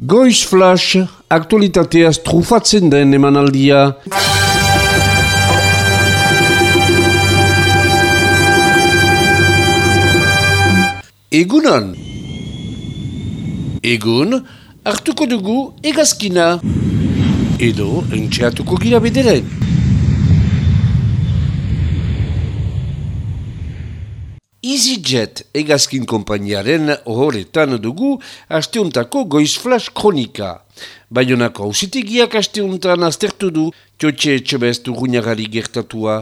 Goiz Flash, aktualitateaz trufatzen den emanaldia. Egunan. Egun, hartuko dugu egazkina. Edo, entxeatuko gira bederen. EasyJet egazkin kompainiaren horretan dugu asteuntako goiz flash kronika. Baionako hausitegiak asteuntan aztertu du txotxe etxebest urruñagari gertatua.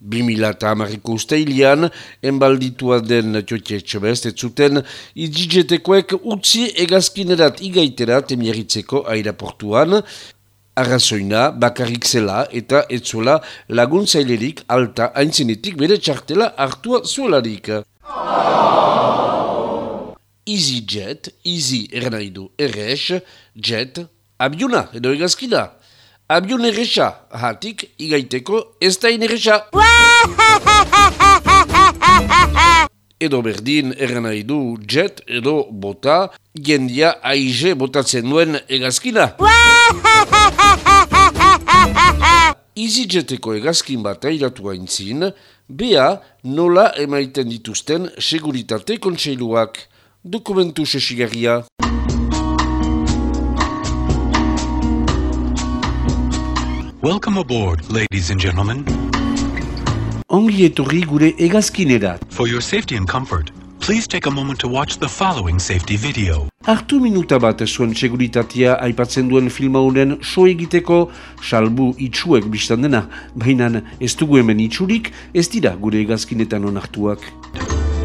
2000 amarriko ustailian, enbalditua den txotxe etxebest, ez zuten EasyJetekoek utzi egazkinerat igaiterat emieritzeko airaportuan, Arrazoina, bakarrik zela eta etzuela laguntzailerik alta haintzinetik bere txartela hartua zuelarik. Easy jet, easy eranaidu errex, jet, abiuna edo egazkida. Abiun errexa, hatik, igaiteko, ez da inerrexa. Edo berdin eranaidu jet edo bota, gendia aize botatzen duen egazkina. EasyJeteko egazkin bat airatu haintzin, bea nola emaiten dituzten seguritate kontseiluak. Dokumentu sesigarria. Welcome aboard, ladies and gentlemen. Ongi etorri gure egazkinerat. For your safety and comfort, please take a moment to watch the following safety video. Artu minuta bat zuen seguritatea aipatzen duen filma honen so egiteko salbu itxuek biztan dena, baina ez dugu hemen itxurik ez dira gure egazkinetan onartuak.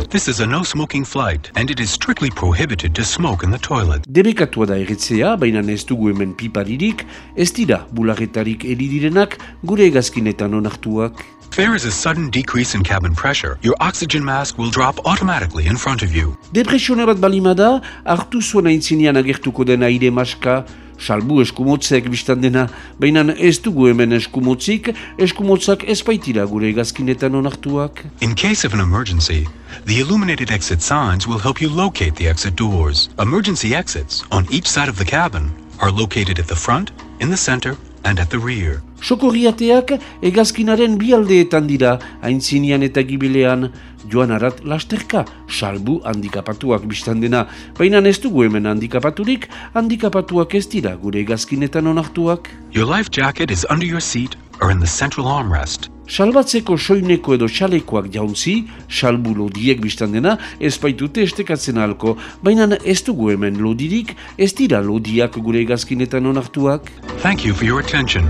This is a no-smoking flight, and it is strictly prohibited to smoke in the toilet. Debekatua da erretzea, baina ez dugu hemen piparirik, ez dira bularretarik eridirenak gure egazkinetan onartuak. If there is a sudden decrease in cabin pressure, your oxygen mask will drop automatically in front of you. Bat balimada, hartu zuen aintzinean agertuko den aire maska, salbu eskumotzek biztan dena, baina ez dugu hemen eskumotzik, eskumotzak ez baitira gure egazkinetan onartuak. In case of an emergency, the illuminated exit signs will help you locate the exit doors. Emergency exits on each side of the cabin are located at the front, in the center, and at the rear. Sokorriateak egazkinaren bi aldeetan dira, aintzinean eta gibilean, joan arat lasterka, salbu handikapatuak biztan dena, baina ez dugu hemen handikapaturik, handikapatuak ez dira gure egazkinetan onartuak. Your life jacket is under your seat or in the central armrest. Salbatzeko soineko edo xalekoak jauntzi, salbu lodiek biztan dena, ez baitute estekatzen halko, baina ez dugu hemen lodirik, ez dira lodiak gure egazkinetan onartuak. Thank you for your attention.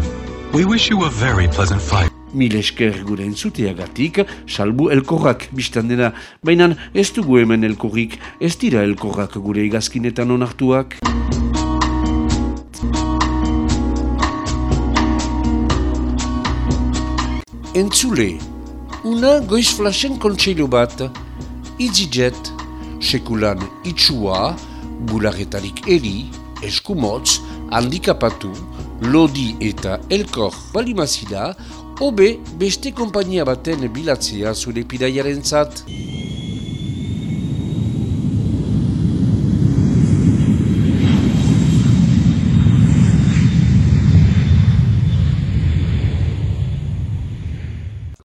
We wish you a very pleasant flight. Mil esker gure entzuteagatik, salbu elkorrak biztan dena, baina ez dugu hemen elkorrik, ez dira elkorrak gure egazkinetan onartuak. Entzule, una goiz flashen kontseilu bat, EasyJet, sekulan itxua, bularretarik eri, eskumotz, handikapatu, lodi eta elkor balimazida, obe beste kompainia baten bilatzea zure pidaiaren zat.